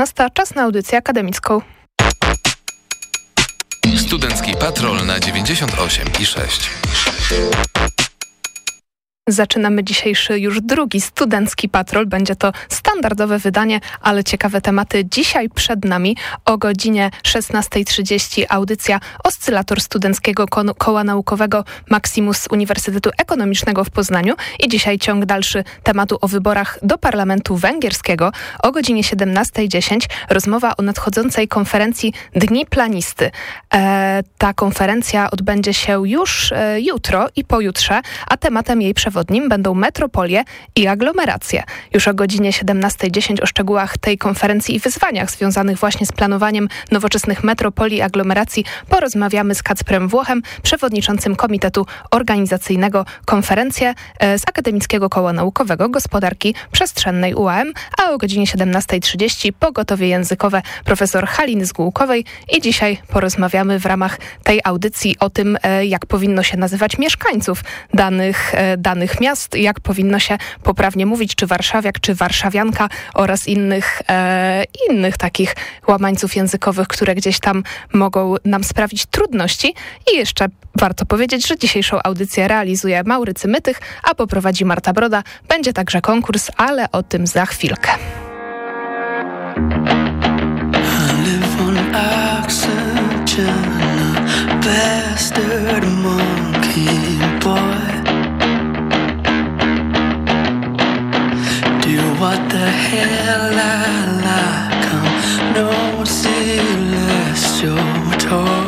16. Czas na audycję akademicką. Studencki Patrol na 98 i 6. Zaczynamy dzisiejszy już drugi studencki patrol. Będzie to standardowe wydanie, ale ciekawe tematy dzisiaj przed nami. O godzinie 16.30 audycja Oscylator Studenckiego Ko Koła Naukowego Maximus Uniwersytetu Ekonomicznego w Poznaniu i dzisiaj ciąg dalszy tematu o wyborach do Parlamentu Węgierskiego. O godzinie 17.10 rozmowa o nadchodzącej konferencji Dni Planisty. E, ta konferencja odbędzie się już e, jutro i pojutrze, a tematem jej przewodniczącym przewodnim będą metropolie i aglomeracje. Już o godzinie 17.10 o szczegółach tej konferencji i wyzwaniach związanych właśnie z planowaniem nowoczesnych metropolii i aglomeracji porozmawiamy z Kacprem Włochem, przewodniczącym Komitetu Organizacyjnego Konferencję e, z Akademickiego Koła Naukowego Gospodarki Przestrzennej UAM, a o godzinie 17.30 pogotowie językowe profesor Haliny Zgółkowej i dzisiaj porozmawiamy w ramach tej audycji o tym, e, jak powinno się nazywać mieszkańców danych, e, danych miast, jak powinno się poprawnie mówić, czy warszawiak, czy warszawianka oraz innych, e, innych takich łamańców językowych, które gdzieś tam mogą nam sprawić trudności. I jeszcze warto powiedzieć, że dzisiejszą audycję realizuje Maurycy Mytych, a poprowadzi Marta Broda. Będzie także konkurs, ale o tym za chwilkę. bastard monkey what the hell I like. I'm no celestial toy.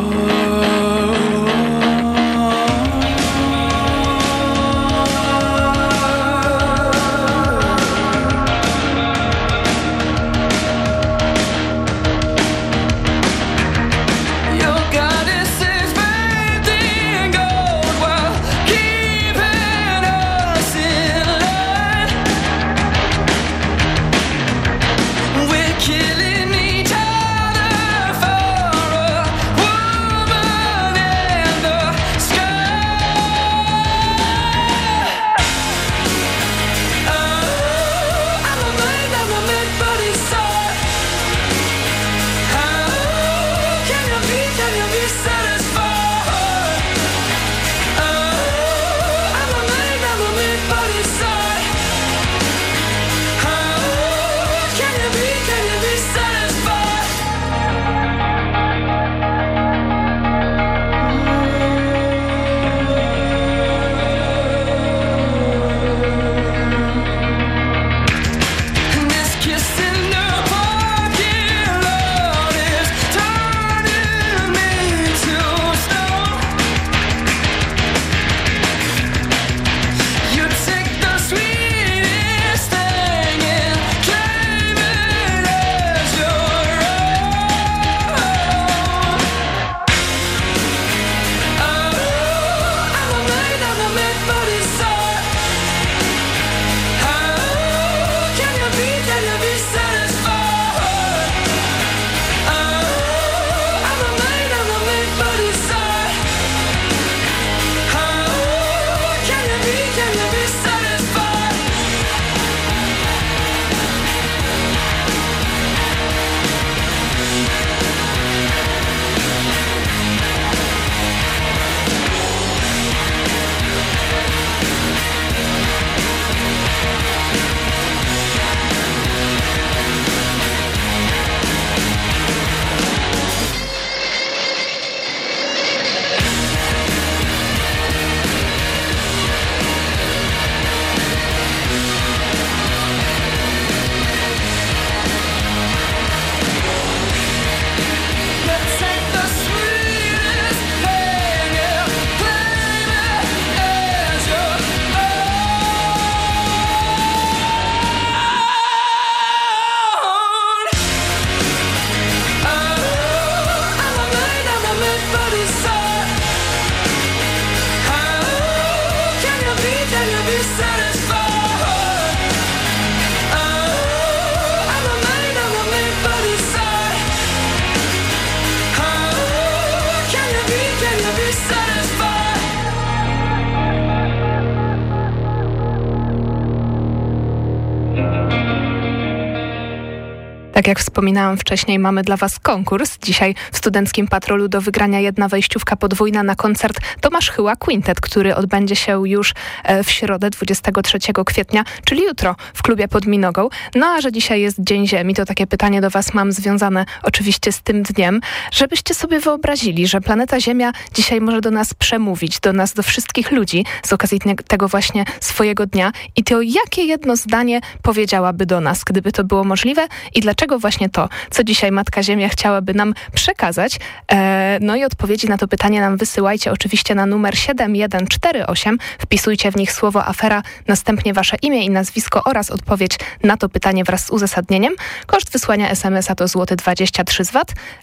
Jak wspominałam wcześniej, mamy dla Was konkurs. Dzisiaj w Studenckim Patrolu do wygrania jedna wejściówka podwójna na koncert Tomasz Chyła Quintet, który odbędzie się już e, w środę 23 kwietnia, czyli jutro w klubie pod Minogą. No a że dzisiaj jest Dzień Ziemi, to takie pytanie do Was mam związane oczywiście z tym dniem, żebyście sobie wyobrazili, że planeta Ziemia dzisiaj może do nas przemówić, do nas, do wszystkich ludzi z okazji tego właśnie swojego dnia i to jakie jedno zdanie powiedziałaby do nas, gdyby to było możliwe i dlaczego właśnie to, co dzisiaj Matka Ziemia chciałaby nam przekazać. E, no i odpowiedzi na to pytanie nam wysyłajcie oczywiście na numer 7148. Wpisujcie w nich słowo afera, następnie wasze imię i nazwisko oraz odpowiedź na to pytanie wraz z uzasadnieniem. Koszt wysłania SMS-a to złoty 23 zł,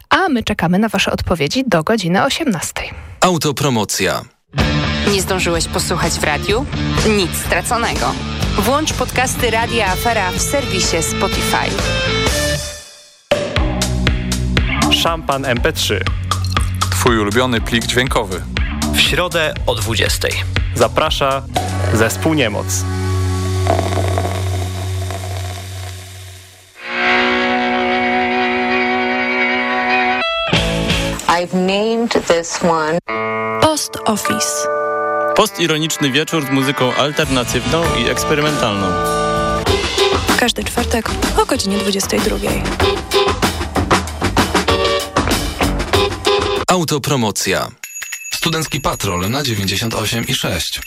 a my czekamy na wasze odpowiedzi do godziny 18. Autopromocja. Nie zdążyłeś posłuchać w radiu? Nic straconego. Włącz podcasty Radia Afera w serwisie Spotify. Szampan MP3. Twój ulubiony plik dźwiękowy. W środę o 20. Zaprasza zespół Niemoc. I've named this one Post Office. Postironiczny wieczór z muzyką alternatywną i eksperymentalną. Każdy czwartek o godzinie 22. Autopromocja. Studencki Patrol na 98 i 6.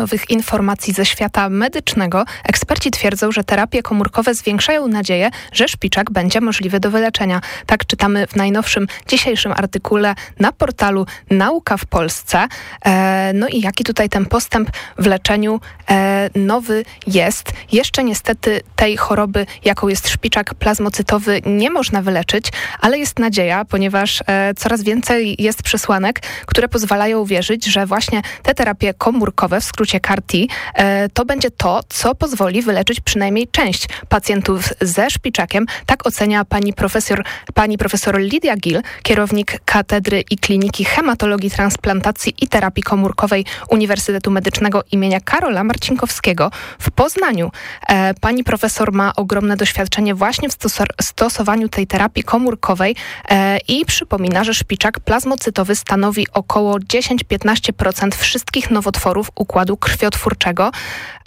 nowych informacji ze świata medycznego. Eksperci twierdzą, że terapie komórkowe zwiększają nadzieję, że szpiczak będzie możliwy do wyleczenia. Tak czytamy w najnowszym dzisiejszym artykule na portalu Nauka w Polsce. E, no i jaki tutaj ten postęp w leczeniu e, nowy jest. Jeszcze niestety tej choroby, jaką jest szpiczak plazmocytowy, nie można wyleczyć, ale jest nadzieja, ponieważ e, coraz więcej jest przesłanek, które pozwalają uwierzyć, że właśnie te terapie komórkowe, w skrócie CAR-T, e, to będzie to, co pozwoli wyleczyć przynajmniej część pacjentów ze szpiczakiem. Tak ocenia pani profesor, pani profesor Lidia Gill, kierownik Katedry i Kliniki Hematologii, Transplantacji i Terapii Komórkowej Uniwersytetu Medycznego imienia Karola Marcinkowskiego w Poznaniu. E, pani profesor ma ogromne doświadczenie właśnie w stosowaniu tej terapii komórkowej e, i przypomina, że szpiczak plazmocytowy stanowi około 10-15% wszystkich nowotworów układu krwiotwórczego.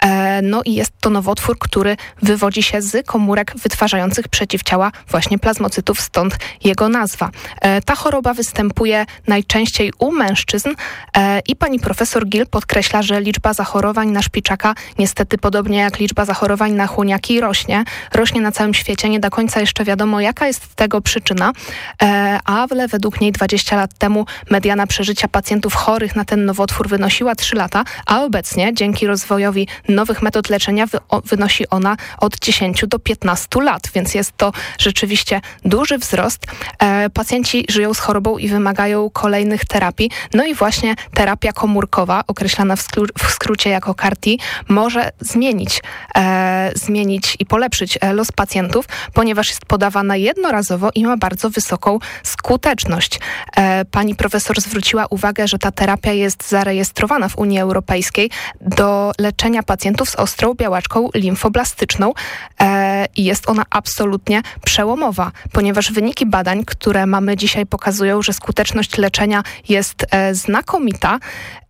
E, no i jest to nowotwór, który wywodzi się z komórek wytwarzających przeciwciała właśnie plazmocytów, stąd jego nazwa. E, ta choroba występuje najczęściej u mężczyzn e, i pani profesor Gil podkreśla, że liczba zachorowań na szpiczaka niestety podobnie jak liczba zachorowań na chłoniaki rośnie. Rośnie na całym świecie. Nie do końca jeszcze wiadomo, jaka jest tego przyczyna, ale według niej 20 lat temu mediana przeżycia pacjentów chorych na ten nowotwór wynosiła 3 lata, a obecnie dzięki rozwojowi nowych metod leczenia wy wynosi ona od 10 do 15 lat, więc jest to rzeczywiście duży wzrost. E, pacjenci żyją z chorobą i wymagają kolejnych terapii. No i właśnie terapia komórkowa, określana w, w skrócie jako CAR-T, może zmienić, e, zmienić i polepszyć e, los pacjentów, ponieważ jest podawana jednorazowo i ma bardzo wysoką skuteczność. E, pani profesor zwróciła uwagę, że ta terapia jest zarejestrowana w Unii Europejskiej do leczenia pacjentów z ostrą białaczką limfoblastyczną e, i jest ona absolutnie przełomowa, ponieważ wyniki badań, które mamy dzisiaj pokazują, że skuteczność leczenia jest e, znakomita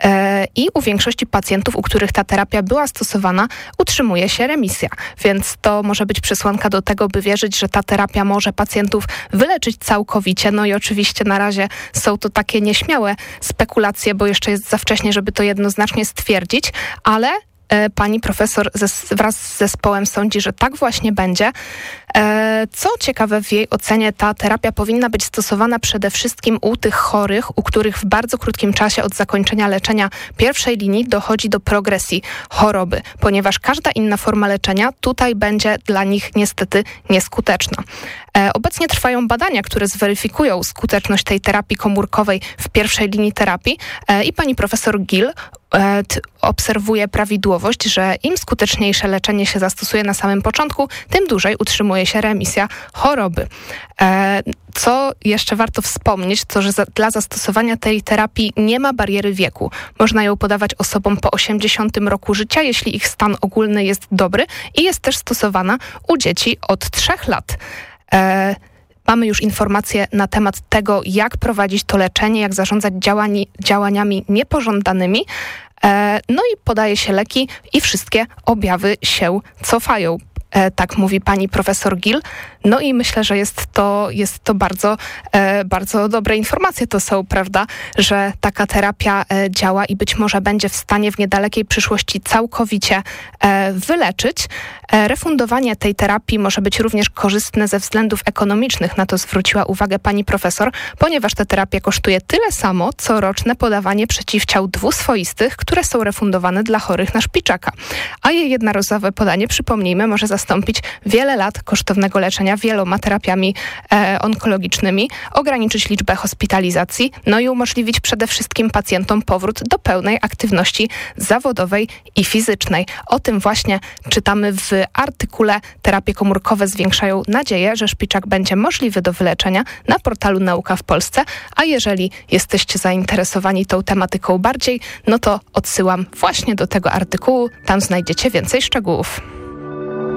e, i u większości pacjentów, u których ta terapia była stosowana, utrzymuje się remisja. Więc to może być przesłanka do tego, by wierzyć, że ta terapia może pacjentów wyleczyć całkowicie. No i oczywiście na razie są to takie nieśmiałe spekulacje, bo jeszcze jest za wcześnie, żeby to jednoznacznie stwierdzić, ale E, pani profesor wraz z zespołem sądzi, że tak właśnie będzie. E, co ciekawe, w jej ocenie ta terapia powinna być stosowana przede wszystkim u tych chorych, u których w bardzo krótkim czasie od zakończenia leczenia pierwszej linii dochodzi do progresji choroby, ponieważ każda inna forma leczenia tutaj będzie dla nich niestety nieskuteczna. E, obecnie trwają badania, które zweryfikują skuteczność tej terapii komórkowej w pierwszej linii terapii i pani profesor Gill obserwuje prawidłowość, że im skuteczniejsze leczenie się zastosuje na samym początku, tym dłużej utrzymuje się remisja choroby. E, co jeszcze warto wspomnieć, to że dla zastosowania tej terapii nie ma bariery wieku. Można ją podawać osobom po 80 roku życia, jeśli ich stan ogólny jest dobry i jest też stosowana u dzieci od 3 lat. E, Mamy już informacje na temat tego, jak prowadzić to leczenie, jak zarządzać działani, działaniami niepożądanymi. E, no i podaje się leki i wszystkie objawy się cofają. E, tak mówi pani profesor Gill. No i myślę, że jest to, jest to bardzo, e, bardzo dobre informacje to są, prawda, że taka terapia e, działa i być może będzie w stanie w niedalekiej przyszłości całkowicie wyleczyć. Refundowanie tej terapii może być również korzystne ze względów ekonomicznych, na to zwróciła uwagę pani profesor, ponieważ ta terapia kosztuje tyle samo, co roczne podawanie przeciwciał dwuswoistych, które są refundowane dla chorych na szpiczaka. A jej jednorazowe podanie, przypomnijmy, może zastąpić wiele lat kosztownego leczenia wieloma terapiami e, onkologicznymi, ograniczyć liczbę hospitalizacji, no i umożliwić przede wszystkim pacjentom powrót do pełnej aktywności zawodowej i fizycznej. O tym właśnie czytamy w artykule Terapie komórkowe zwiększają nadzieję, że szpiczak będzie możliwy do wyleczenia na portalu Nauka w Polsce, a jeżeli jesteście zainteresowani tą tematyką bardziej, no to odsyłam właśnie do tego artykułu, tam znajdziecie więcej szczegółów.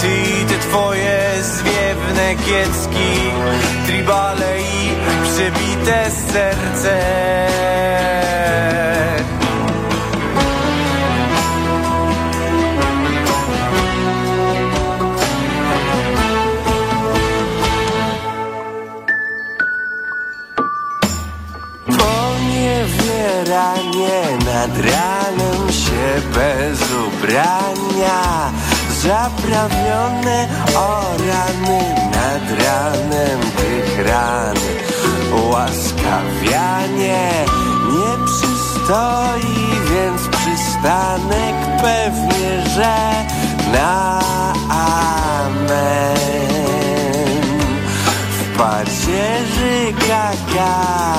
Ty i te twoje zwiewne kiecki Tribale i przebite serce. Poniewieranie nad ranem się bez ubrania Zaprawione o rany nad ranem tych ran Łaskawianie nie przystoi, więc przystanek pewnie, że na amen. W pacierzy kaganek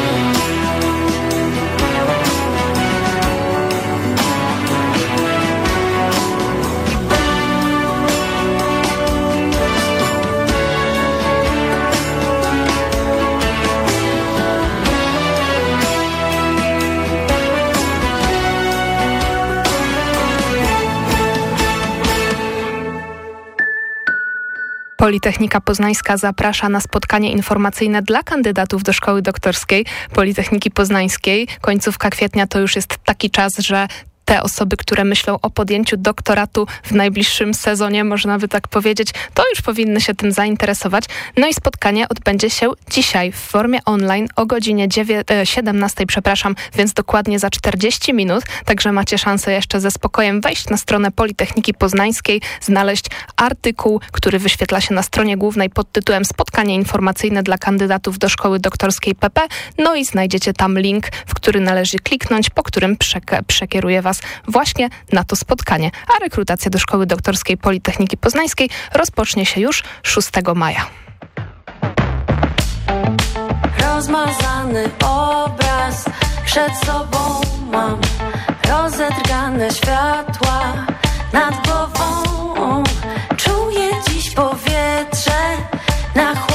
Politechnika Poznańska zaprasza na spotkanie informacyjne dla kandydatów do szkoły doktorskiej Politechniki Poznańskiej. Końcówka kwietnia to już jest taki czas, że te osoby, które myślą o podjęciu doktoratu w najbliższym sezonie, można by tak powiedzieć, to już powinny się tym zainteresować. No i spotkanie odbędzie się dzisiaj w formie online o godzinie 17, przepraszam, więc dokładnie za 40 minut, także macie szansę jeszcze ze spokojem wejść na stronę Politechniki Poznańskiej, znaleźć artykuł, który wyświetla się na stronie głównej pod tytułem Spotkanie informacyjne dla kandydatów do szkoły doktorskiej PP, no i znajdziecie tam link, w który należy kliknąć, po którym przekieruje Was właśnie na to spotkanie. A rekrutacja do Szkoły Doktorskiej Politechniki Poznańskiej rozpocznie się już 6 maja. Rozmazany obraz przed sobą mam Rozedrgane światła nad głową Czuję dziś powietrze na chłodno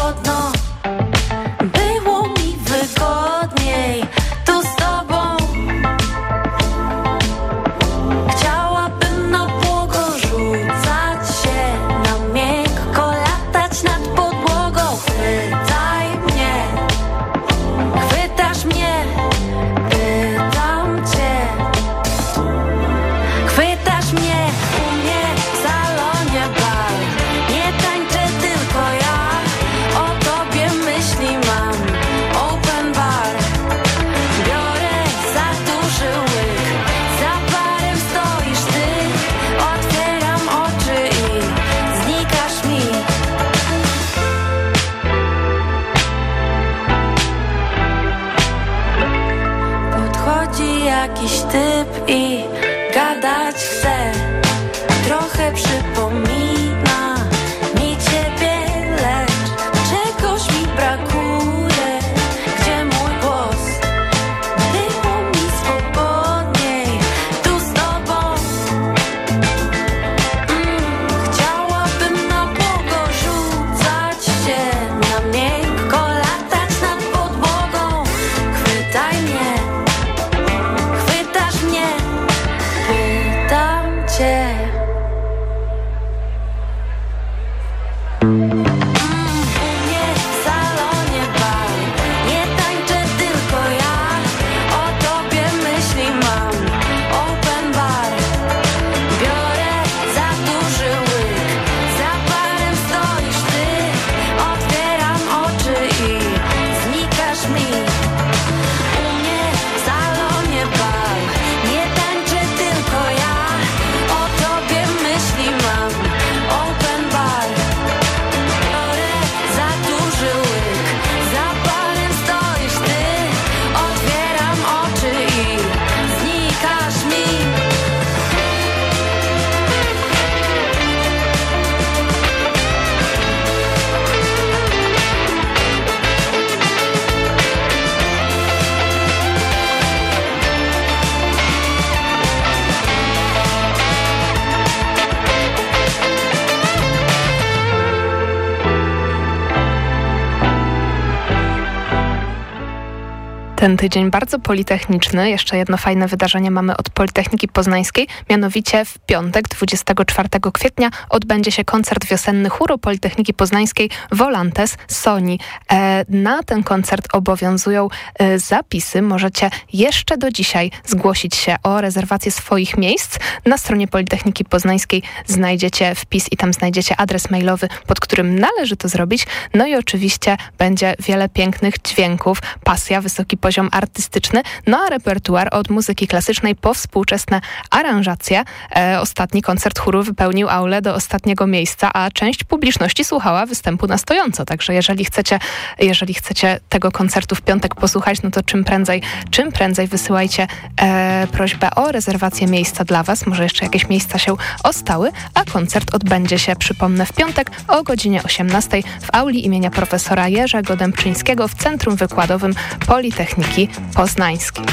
Ten tydzień bardzo politechniczny. Jeszcze jedno fajne wydarzenie mamy od Politechniki Poznańskiej. Mianowicie w piątek, 24 kwietnia, odbędzie się koncert wiosenny chóru Politechniki Poznańskiej Volantes Sony. E, na ten koncert obowiązują e, zapisy. Możecie jeszcze do dzisiaj zgłosić się o rezerwację swoich miejsc. Na stronie Politechniki Poznańskiej znajdziecie wpis i tam znajdziecie adres mailowy, pod którym należy to zrobić. No i oczywiście będzie wiele pięknych dźwięków, pasja, wysoki poziom artystyczny, no a repertuar od muzyki klasycznej po współczesne aranżacje. E, ostatni koncert chóru wypełnił aulę do ostatniego miejsca, a część publiczności słuchała występu na stojąco. Także jeżeli chcecie, jeżeli chcecie tego koncertu w piątek posłuchać, no to czym prędzej, czym prędzej wysyłajcie e, prośbę o rezerwację miejsca dla Was. Może jeszcze jakieś miejsca się ostały, a koncert odbędzie się, przypomnę, w piątek o godzinie 18 w auli imienia profesora Jerzego Dębczyńskiego w Centrum Wykładowym Politechniki Poznańskiej.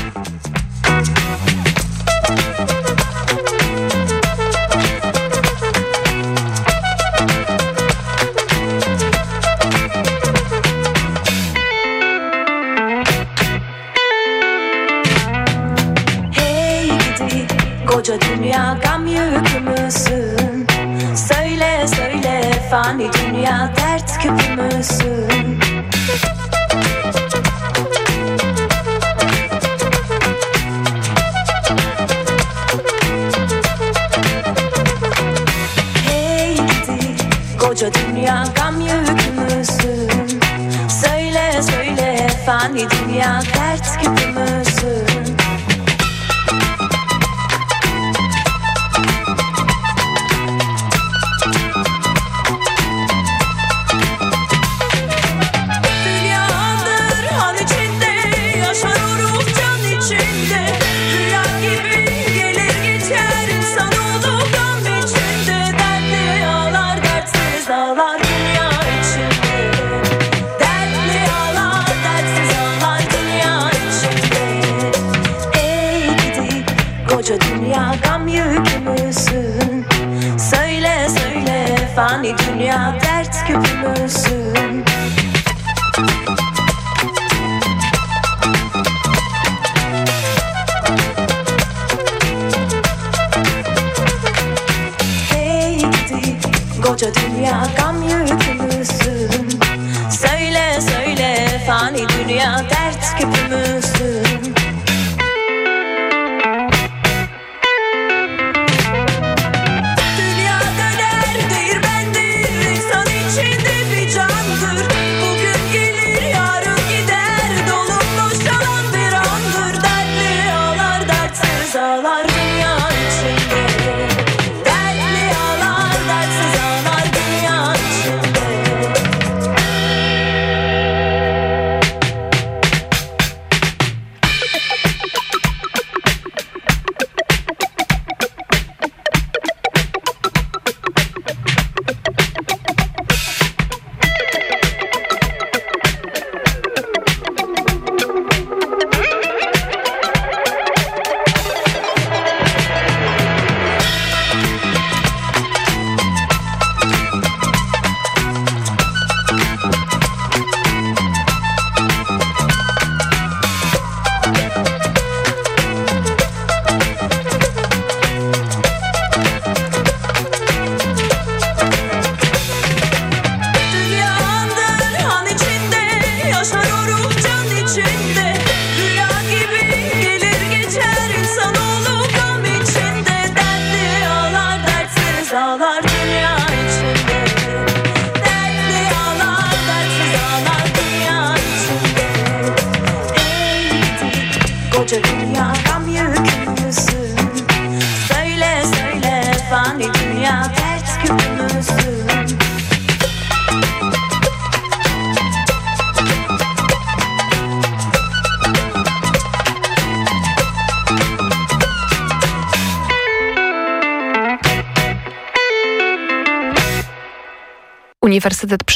rüyalarda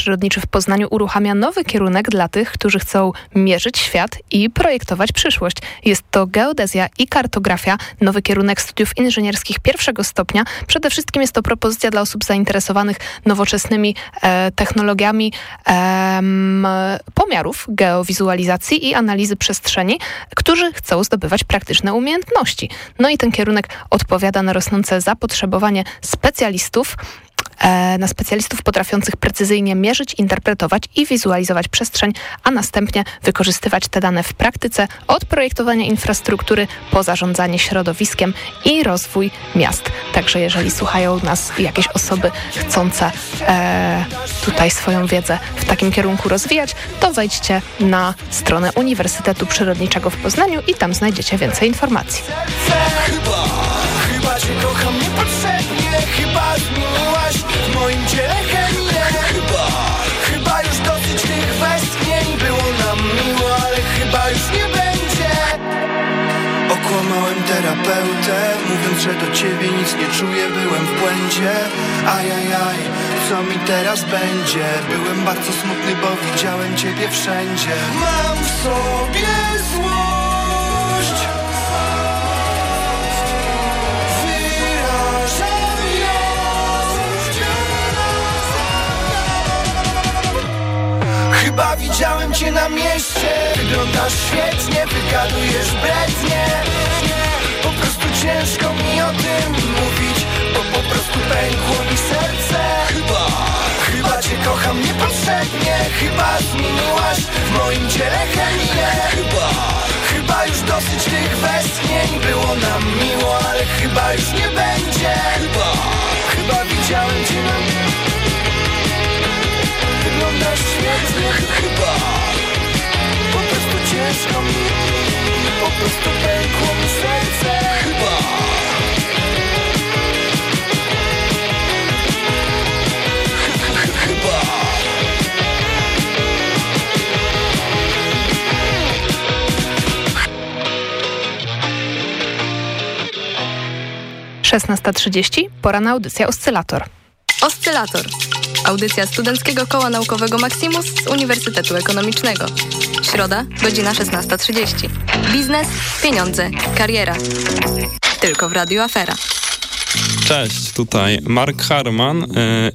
Przyrodniczy w Poznaniu uruchamia nowy kierunek dla tych, którzy chcą mierzyć świat i projektować przyszłość. Jest to geodezja i kartografia, nowy kierunek studiów inżynierskich pierwszego stopnia. Przede wszystkim jest to propozycja dla osób zainteresowanych nowoczesnymi e, technologiami e, pomiarów, geowizualizacji i analizy przestrzeni, którzy chcą zdobywać praktyczne umiejętności. No i ten kierunek odpowiada na rosnące zapotrzebowanie specjalistów na specjalistów potrafiących precyzyjnie mierzyć, interpretować i wizualizować przestrzeń, a następnie wykorzystywać te dane w praktyce od projektowania infrastruktury po zarządzanie środowiskiem i rozwój miast. Także jeżeli słuchają nas jakieś osoby chcące e, tutaj swoją wiedzę w takim kierunku rozwijać, to wejdźcie na stronę Uniwersytetu Przyrodniczego w Poznaniu i tam znajdziecie więcej informacji. Chyba, chyba cię kocham niepotrzebnie Okłamałem terapeutę Mówiąc, że do ciebie nic nie czuję Byłem w błędzie. Ajajaj, co mi teraz będzie? Byłem bardzo smutny, bo widziałem ciebie wszędzie. Mam w sobie złość Chyba widziałem cię na mieście. Wyglądasz świetnie, wygadujesz brednie. Po prostu ciężko mi o tym mówić Bo po prostu pękło mi serce. Chyba, chyba cię kocham niepotrzebnie. Chyba zmieniłaś w moim ciele chemię. Chyba, chyba już dosyć tych westchnień Było nam miło, ale chyba już nie będzie. Chyba, chyba widziałem cię na Wyglądasz Chyba Po prostu ciężko mi. Po prostu pękło mi serce. Chyba. Chyba. 16.30, pora na audycję Oscylator. Oscylator. Audycja Studenckiego Koła Naukowego Maximus z Uniwersytetu Ekonomicznego. Środa, godzina 16.30. Biznes, pieniądze, kariera. Tylko w Radio Afera. Cześć, tutaj Mark Harman y,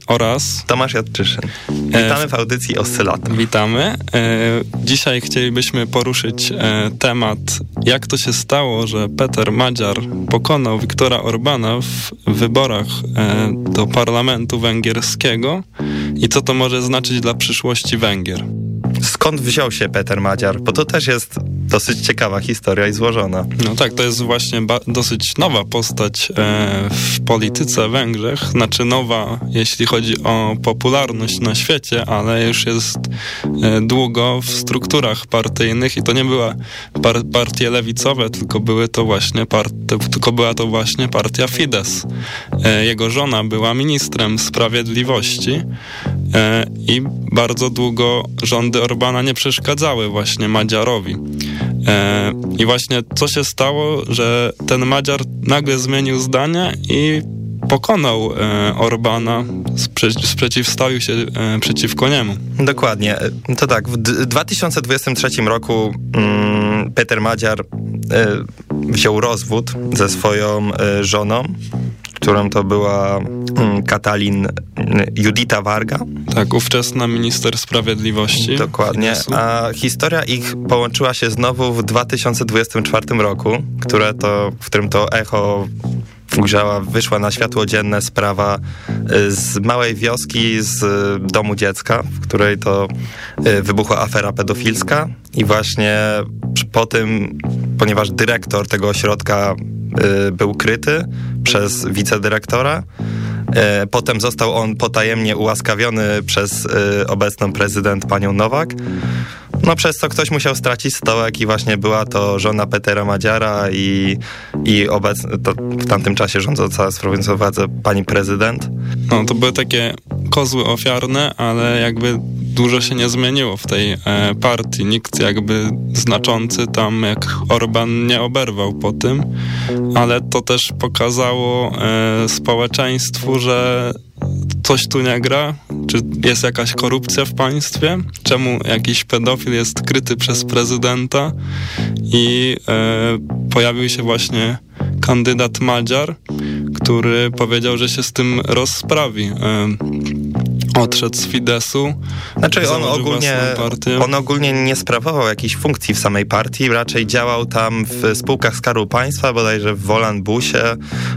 oraz Tomasz Jadczyszyn. Witamy w audycji Oscylator. Witamy. Y, dzisiaj chcielibyśmy poruszyć y, temat, jak to się stało, że Peter Madziar pokonał Viktora Orbana w wyborach do parlamentu węgierskiego i co to może znaczyć dla przyszłości Węgier. Skąd wziął się Peter Madziar? Bo to też jest dosyć ciekawa historia i złożona. No tak, to jest właśnie dosyć nowa postać e, w polityce Węgrzech. Znaczy nowa, jeśli chodzi o popularność na świecie, ale już jest e, długo w strukturach partyjnych i to nie były par partie lewicowe, tylko były to właśnie tylko była to właśnie partia Fidesz. E, jego żona była ministrem sprawiedliwości e, i bardzo długo rządy Orbana nie przeszkadzały właśnie Madziarowi. E, I właśnie co się stało, że ten Madziar nagle zmienił zdanie i pokonał e, Orbana, spre sprzeciwstawił się e, przeciwko niemu. Dokładnie. To tak, w 2023 roku mm, Peter Madziar e, wziął rozwód ze swoją e, żoną, którą to była mm, Katalin Judita Varga. Tak, ówczesna minister sprawiedliwości. Dokładnie. A historia ich połączyła się znowu w 2024 roku, które to, w którym to echo ujrzała, wyszła na światło dzienne sprawa y, z małej wioski, z domu dziecka, w której to y, wybuchła afera pedofilska i właśnie po tym, ponieważ dyrektor tego ośrodka y, był kryty przez wicedyrektora, Potem został on potajemnie ułaskawiony przez obecną prezydent panią Nowak. No przez co ktoś musiał stracić stołek i właśnie była to żona Petera Madziara i, i obecnie, to w tamtym czasie rządząca prowincją władzę pani prezydent. No to były takie kozły ofiarne, ale jakby dużo się nie zmieniło w tej e, partii. Nikt jakby znaczący tam jak Orban nie oberwał po tym, ale to też pokazało e, społeczeństwu, że coś tu nie gra, czy jest jakaś korupcja w państwie, czemu jakiś pedofil jest kryty przez prezydenta? I e, pojawił się właśnie kandydat Madziar, który powiedział, że się z tym rozprawi. E, odszedł z Fidesu. Znaczy on ogólnie, on ogólnie nie sprawował jakichś funkcji w samej partii, raczej działał tam w spółkach Skarbu Państwa, bodajże w Wolanbusie.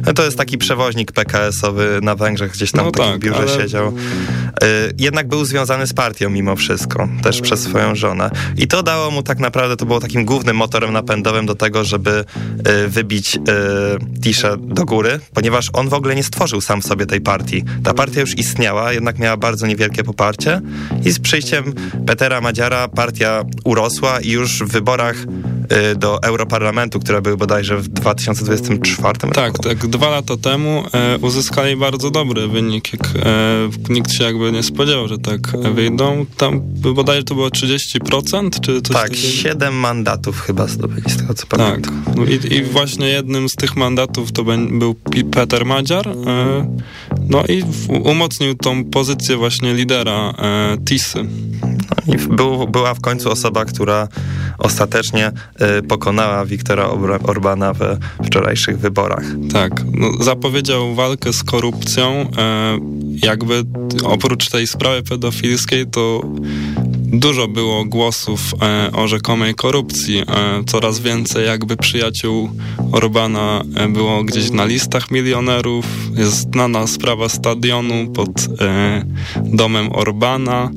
No to jest taki przewoźnik PKS-owy na Węgrzech, gdzieś tam no w takim tak, biurze ale... siedział. Y, jednak był związany z partią mimo wszystko, też przez swoją żonę. I to dało mu tak naprawdę, to było takim głównym motorem napędowym do tego, żeby y, wybić y, Tiszę do góry, ponieważ on w ogóle nie stworzył sam w sobie tej partii. Ta partia już istniała, jednak miała bardzo niewielkie poparcie i z przyjściem Petera Madziara partia urosła i już w wyborach do Europarlamentu, które były bodajże w 2024 roku. Tak, tak. Dwa lata temu e, uzyskali bardzo dobry wynik. Jak, e, nikt się jakby nie spodziewał, że tak wyjdą. Tam bodajże to było 30%? Czy coś tak, takiego? 7 mandatów chyba zdobyli, z tego co tak. pamiętam. No i, I właśnie jednym z tych mandatów to był Peter Madziar. E, no i umocnił tą pozycję właśnie lidera e, TISy. No i był, była w końcu osoba, która ostatecznie e, pokonała Wiktora Orbana we wczorajszych wyborach. Tak, no, zapowiedział walkę z korupcją. Jakby oprócz tej sprawy pedofilskiej, to dużo było głosów e, o rzekomej korupcji. E, coraz więcej jakby przyjaciół Orbana e, było gdzieś na listach milionerów. Jest znana sprawa stadionu pod e, domem Orbana.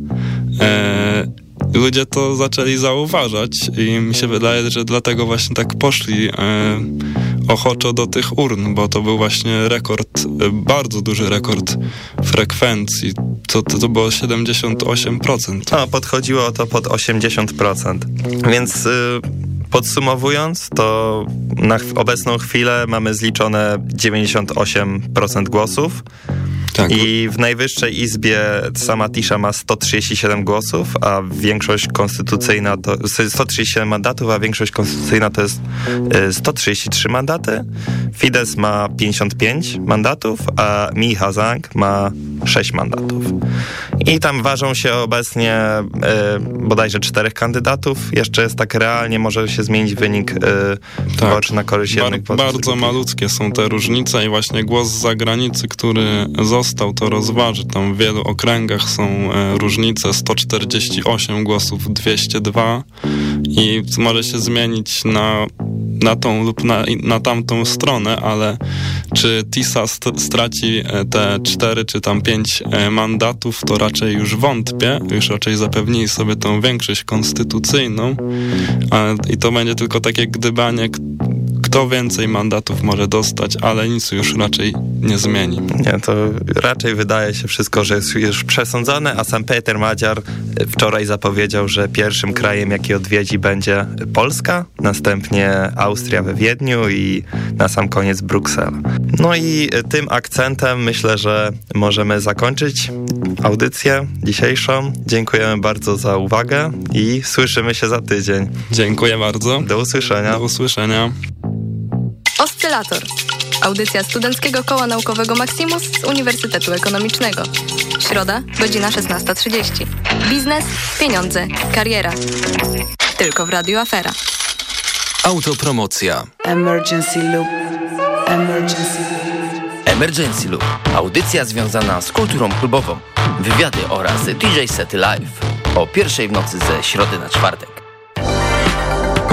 E, ludzie to zaczęli zauważać i mi się wydaje, że dlatego właśnie tak poszli e, ochoczo do tych urn, bo to był właśnie rekord, e, bardzo duży rekord frekwencji. To, to, to było 78%. No, podchodziło to pod 80%. Więc y, podsumowując, to na obecną chwilę mamy zliczone 98% głosów. Tak. I w Najwyższej Izbie sama Tisza ma 137 głosów, a większość konstytucyjna to 137 mandatów, a większość konstytucyjna to jest 133 e, mandaty. Fidesz ma 55 mandatów, a Miha Zang ma 6 mandatów. I tam ważą się obecnie e, bodajże czterech kandydatów. Jeszcze jest tak realnie, może się zmienić wynik e, tak. na korzyść jednych. Bar bardzo malutkie są te różnice i właśnie głos z zagranicy, który został, to rozważy. Tam w wielu okręgach są e, różnice 148 głosów, 202 i może się zmienić na, na tą lub na, na tamtą stronę, ale czy TISA st straci e, te 4 czy tam 5 e, mandatów, to raczej już wątpię. Już raczej zapewnili sobie tą większość konstytucyjną i to będzie tylko takie gdybanie, kto więcej mandatów może dostać, ale nic już raczej nie zmieni. Nie, to raczej wydaje się wszystko, że jest już przesądzone, a sam Peter Madziar wczoraj zapowiedział, że pierwszym krajem, jaki odwiedzi będzie Polska, następnie Austria we Wiedniu i na sam koniec Bruksela. No i tym akcentem myślę, że możemy zakończyć audycję dzisiejszą. Dziękujemy bardzo za uwagę i słyszymy się za tydzień. Dziękuję bardzo. Do usłyszenia. Do usłyszenia. Oscylator. Audycja Studenckiego Koła Naukowego Maximus z Uniwersytetu Ekonomicznego. Środa, godzina 16.30. Biznes, pieniądze, kariera. Tylko w Radio Afera. Autopromocja. Emergency Loop. Emergency Loop. Emergency Loop. Audycja związana z kulturą klubową. Wywiady oraz DJ Sety Live. O pierwszej w nocy ze środy na czwartek.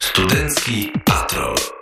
Studencki Patrol.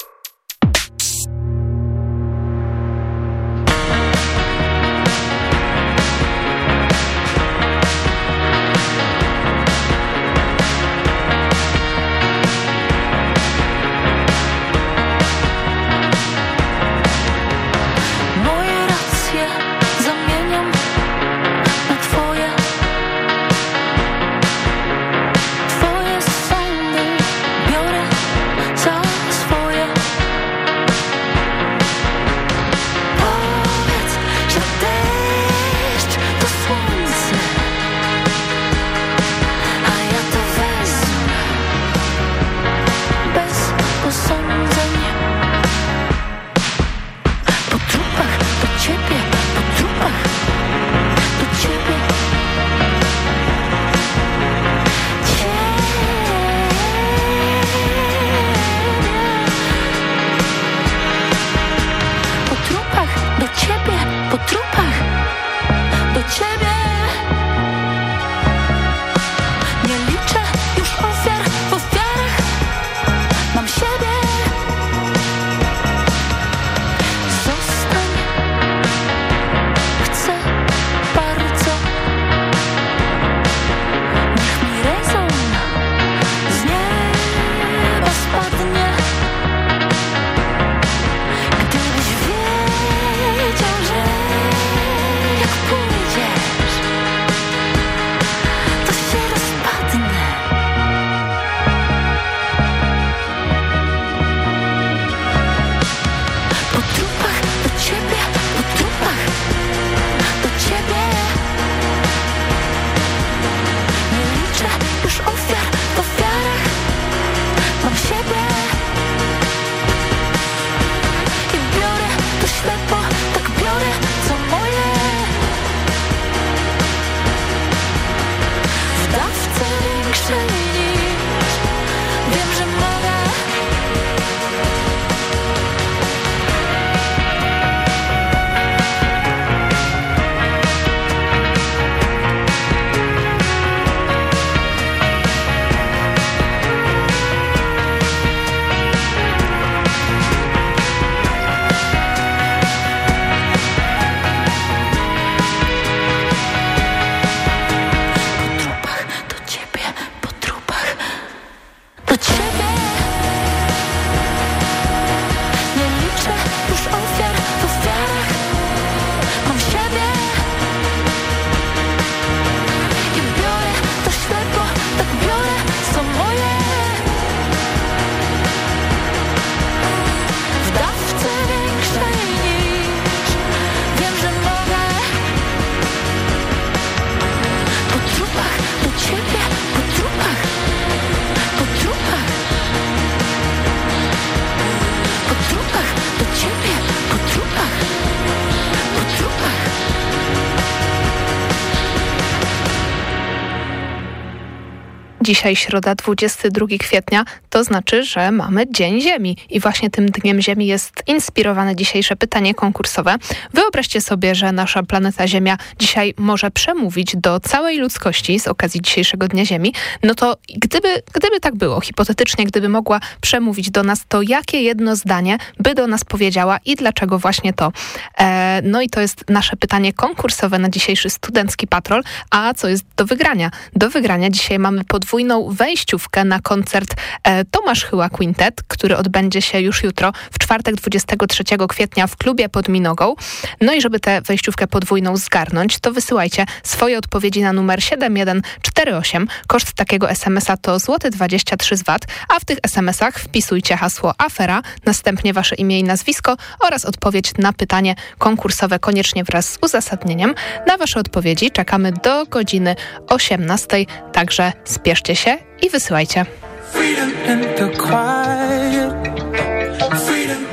Dzisiaj środa 22 kwietnia, to znaczy, że mamy Dzień Ziemi i właśnie tym Dniem Ziemi jest inspirowane dzisiejsze pytanie konkursowe. Wyobraźcie sobie, że nasza planeta Ziemia dzisiaj może przemówić do całej ludzkości z okazji dzisiejszego Dnia Ziemi. No to gdyby, gdyby tak było, hipotetycznie, gdyby mogła przemówić do nas, to jakie jedno zdanie by do nas powiedziała i dlaczego właśnie to? E, no i to jest nasze pytanie konkursowe na dzisiejszy Studencki Patrol. A co jest do wygrania? Do wygrania dzisiaj mamy podwójną wejściówkę na koncert e, Tomasz Chyła Quintet, który odbędzie się już jutro w czwartek 23 kwietnia w klubie pod Minogą. No i żeby tę wejściówkę podwójną zgarnąć, to wysyłajcie swoje odpowiedzi na numer 7148. Koszt takiego SMS-a to złoty 23 zł, a w tych SMS-ach wpisujcie hasło afera, następnie wasze imię i nazwisko oraz odpowiedź na pytanie konkursowe koniecznie wraz z uzasadnieniem. Na wasze odpowiedzi czekamy do godziny 18, także spieszcie się i wysyłajcie.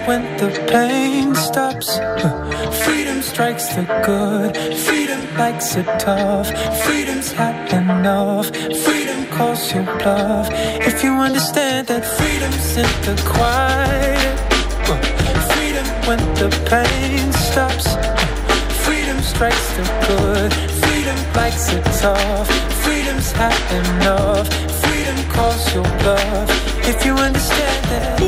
When the pain stops. Freedom strikes the good. Freedom likes it tough. Freedom's had enough. Freedom calls your bluff. If you understand that freedom's in the quiet. Freedom when the pain stops. Strikes the good. Freedom likes it tough. Freedom's had enough Freedom calls your bluff. If you understand that,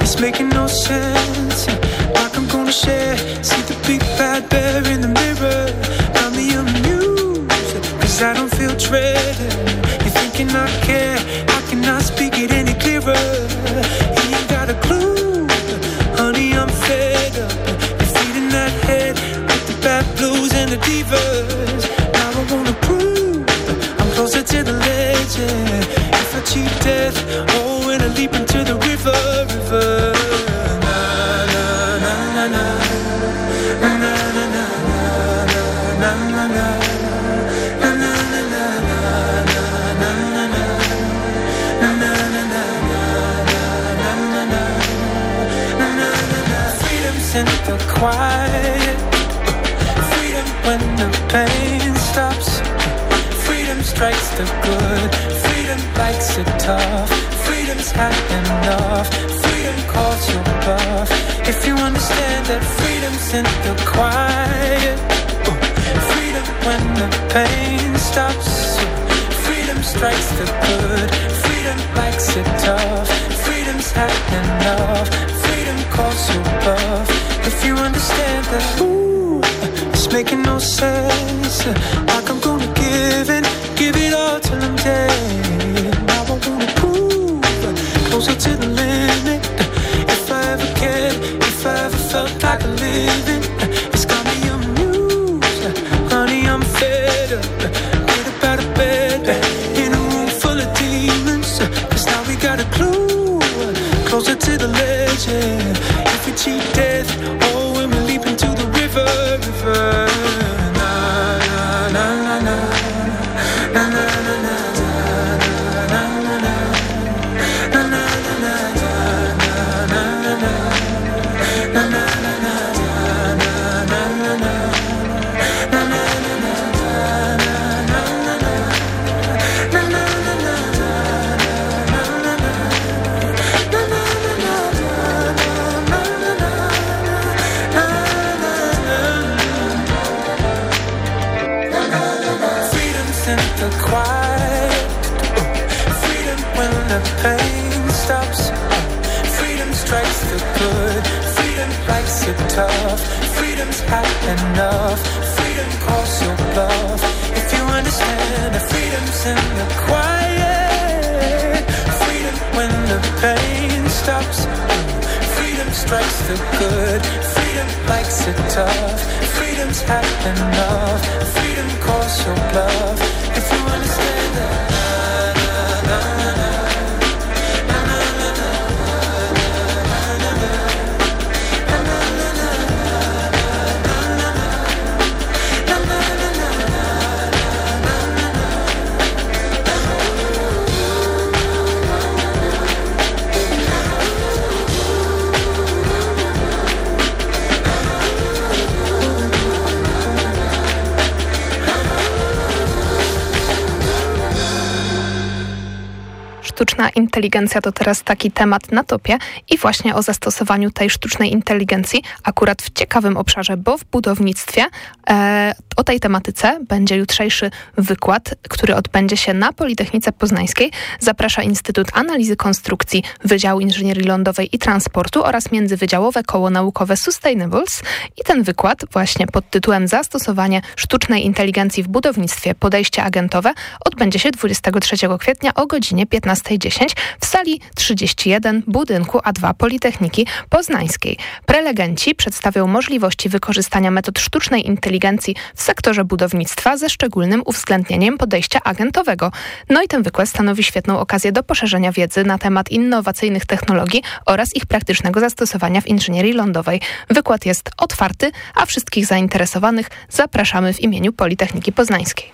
it's making no sense. Like I'm gonna share, see the big bad bear in the mirror. Got me amused, cause I don't feel dread. You're thinking I care, I cannot speak it any clearer. You ain't got a clue, honey, I'm fed up. You're feeding that head the bad blues and the divas. Now I wanna prove I'm closer to the legend cheap death. Oh, when I leap into the river, river. Quiet. Pain stops. Freedom strikes the good Freedom likes it tough. Freedom's had enough. Freedom calls your bluff. If you understand that freedom's in the quiet. Freedom when the pain stops. Freedom strikes the good. Freedom likes it tough. Freedom's had enough. Freedom calls your bluff. If you understand that, it's making no sense. Like I'm gonna give in, give it all till I'm dead I wanna prove closer to the limit. If I ever cared, if I ever felt like living, it's got me amused. Honey, I'm fed up. Get up out of bed, in a room full of demons. Cause now we got a clue, closer to the legend. If we cheat inteligencja to teraz taki temat na topie i właśnie o zastosowaniu tej sztucznej inteligencji akurat w ciekawym obszarze, bo w budownictwie e, o tej tematyce będzie jutrzejszy wykład, który odbędzie się na Politechnice Poznańskiej. Zaprasza Instytut Analizy Konstrukcji Wydziału Inżynierii Lądowej i Transportu oraz Międzywydziałowe Koło Naukowe Sustainables i ten wykład właśnie pod tytułem Zastosowanie sztucznej inteligencji w budownictwie podejście agentowe odbędzie się 23 kwietnia o godzinie 15.10 w sali 31 budynku A2 Politechniki Poznańskiej. Prelegenci przedstawią możliwości wykorzystania metod sztucznej inteligencji w sektorze budownictwa ze szczególnym uwzględnieniem podejścia agentowego. No i ten wykład stanowi świetną okazję do poszerzenia wiedzy na temat innowacyjnych technologii oraz ich praktycznego zastosowania w inżynierii lądowej. Wykład jest otwarty, a wszystkich zainteresowanych zapraszamy w imieniu Politechniki Poznańskiej.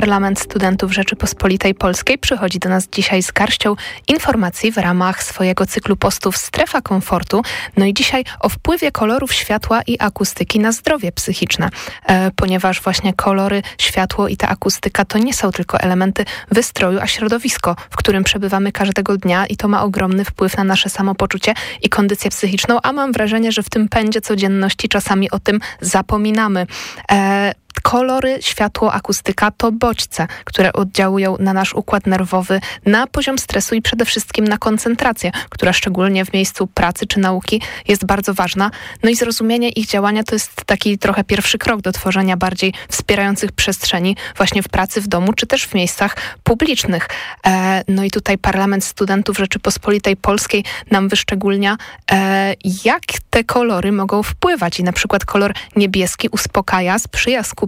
Parlament Studentów Rzeczypospolitej Polskiej przychodzi do nas dzisiaj z garścią informacji w ramach swojego cyklu postów Strefa Komfortu. No i dzisiaj o wpływie kolorów światła i akustyki na zdrowie psychiczne, e, ponieważ właśnie kolory, światło i ta akustyka to nie są tylko elementy wystroju, a środowisko, w którym przebywamy każdego dnia i to ma ogromny wpływ na nasze samopoczucie i kondycję psychiczną, a mam wrażenie, że w tym pędzie codzienności czasami o tym zapominamy. E, Kolory, światło, akustyka to bodźce, które oddziałują na nasz układ nerwowy, na poziom stresu i przede wszystkim na koncentrację, która szczególnie w miejscu pracy czy nauki jest bardzo ważna. No i zrozumienie ich działania to jest taki trochę pierwszy krok do tworzenia bardziej wspierających przestrzeni właśnie w pracy, w domu czy też w miejscach publicznych. E, no i tutaj Parlament Studentów Rzeczypospolitej Polskiej nam wyszczególnia, e, jak te kolory mogą wpływać i na przykład kolor niebieski uspokaja, sprzyja skupieniu,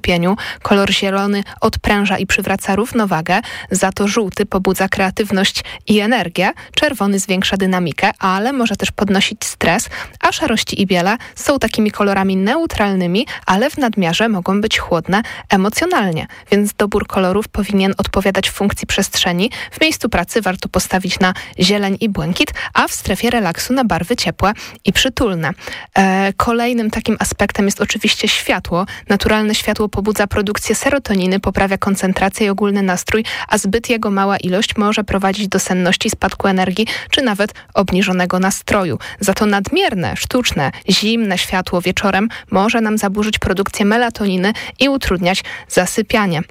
kolor zielony odpręża i przywraca równowagę, za to żółty pobudza kreatywność i energię, czerwony zwiększa dynamikę, ale może też podnosić stres, a szarości i biele są takimi kolorami neutralnymi, ale w nadmiarze mogą być chłodne emocjonalnie, więc dobór kolorów powinien odpowiadać funkcji przestrzeni. W miejscu pracy warto postawić na zieleń i błękit, a w strefie relaksu na barwy ciepłe i przytulne. E, kolejnym takim aspektem jest oczywiście światło. Naturalne światło pobudza produkcję serotoniny, poprawia koncentrację i ogólny nastrój, a zbyt jego mała ilość może prowadzić do senności, spadku energii, czy nawet obniżonego nastroju. Za to nadmierne, sztuczne, zimne światło wieczorem może nam zaburzyć produkcję melatoniny i utrudniać zasypianie.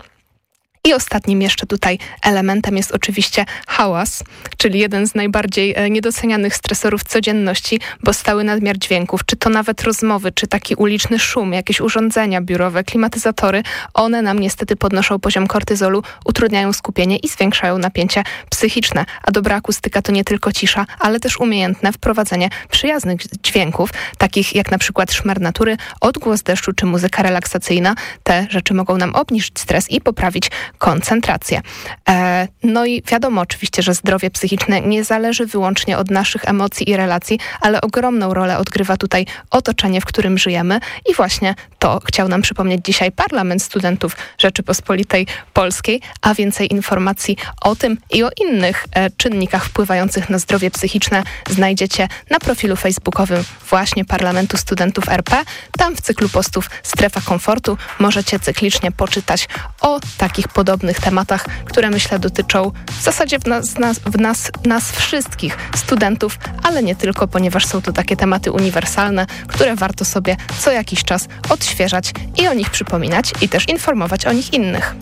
I ostatnim jeszcze tutaj elementem jest oczywiście hałas, czyli jeden z najbardziej e, niedocenianych stresorów codzienności, bo stały nadmiar dźwięków, czy to nawet rozmowy, czy taki uliczny szum, jakieś urządzenia biurowe, klimatyzatory, one nam niestety podnoszą poziom kortyzolu, utrudniają skupienie i zwiększają napięcie psychiczne. A dobra akustyka to nie tylko cisza, ale też umiejętne wprowadzenie przyjaznych dźwięków, takich jak na przykład szmer natury, odgłos deszczu czy muzyka relaksacyjna. Te rzeczy mogą nam obniżyć stres i poprawić koncentrację. E, no i wiadomo oczywiście, że zdrowie psychiczne nie zależy wyłącznie od naszych emocji i relacji, ale ogromną rolę odgrywa tutaj otoczenie, w którym żyjemy i właśnie to chciał nam przypomnieć dzisiaj Parlament Studentów Rzeczypospolitej Polskiej, a więcej informacji o tym i o innych e, czynnikach wpływających na zdrowie psychiczne znajdziecie na profilu facebookowym właśnie Parlamentu Studentów RP. Tam w cyklu postów Strefa Komfortu możecie cyklicznie poczytać o takich podobnych tematach, które myślę dotyczą w zasadzie w nas, nas, w nas, nas wszystkich studentów, ale nie tylko, ponieważ są to takie tematy uniwersalne, które warto sobie co jakiś czas odświeżać i o nich przypominać i też informować o nich innych.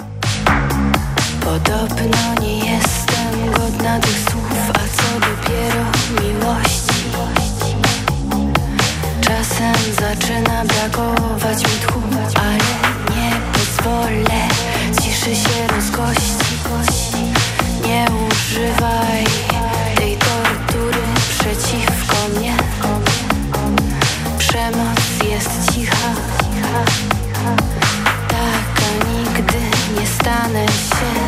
Podobno nie jestem godna tych słów, a co dopiero miłości. Czasem zaczyna brakować mi tchu, ale nie pozwolę ciszy się rozgości. Nie używaj tej tortury przeciwko mnie. Przemoc jest cicha, taka nigdy nie stanę się.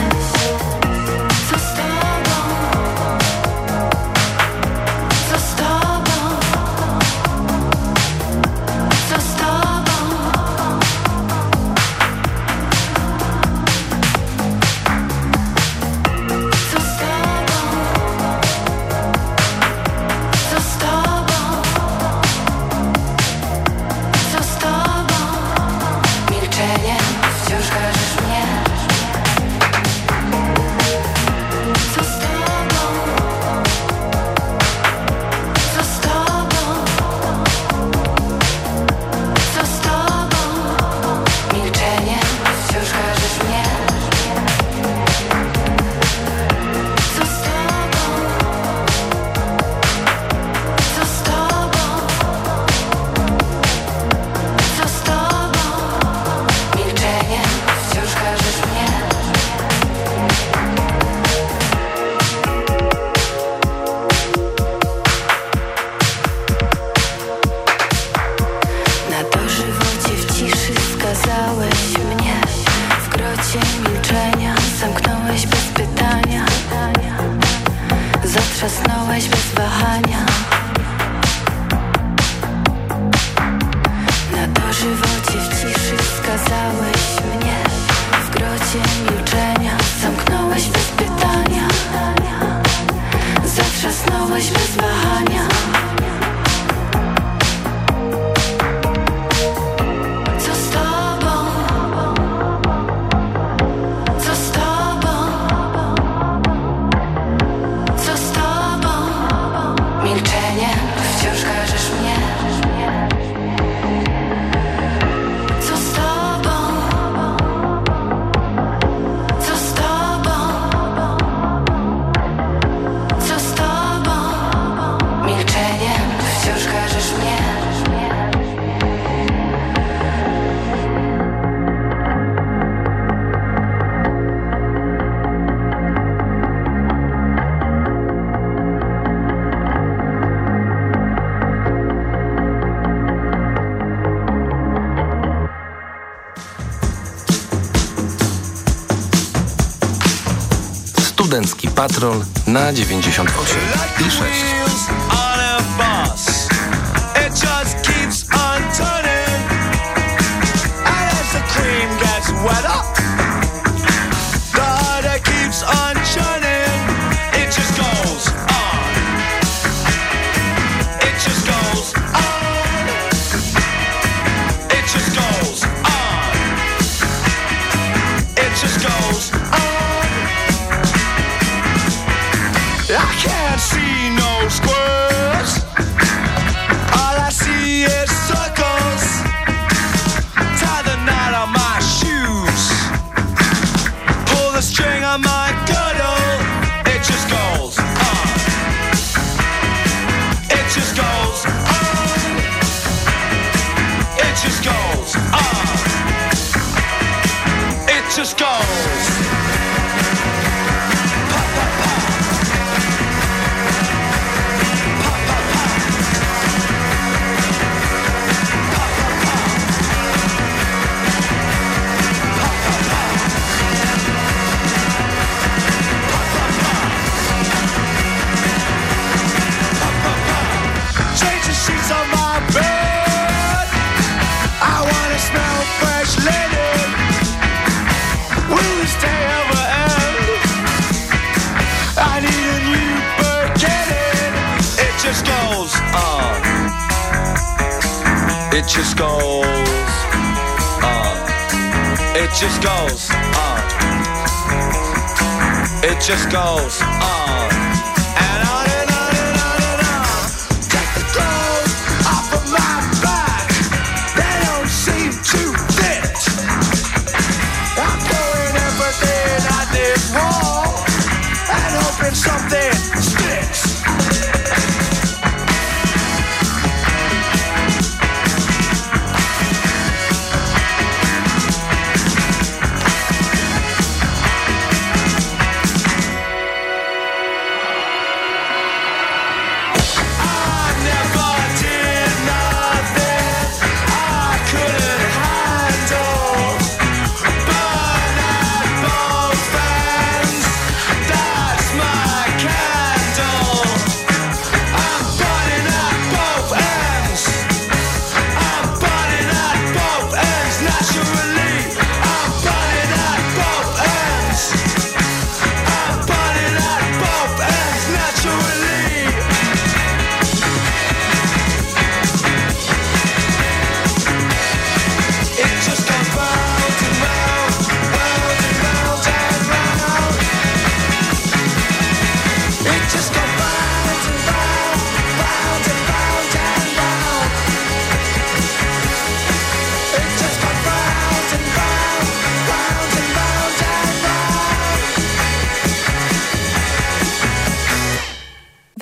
Patrol na 98 i 6. just goes on. It just goes on.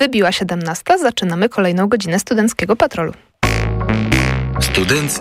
Wybiła 17, zaczynamy kolejną godzinę studenckiego patrolu.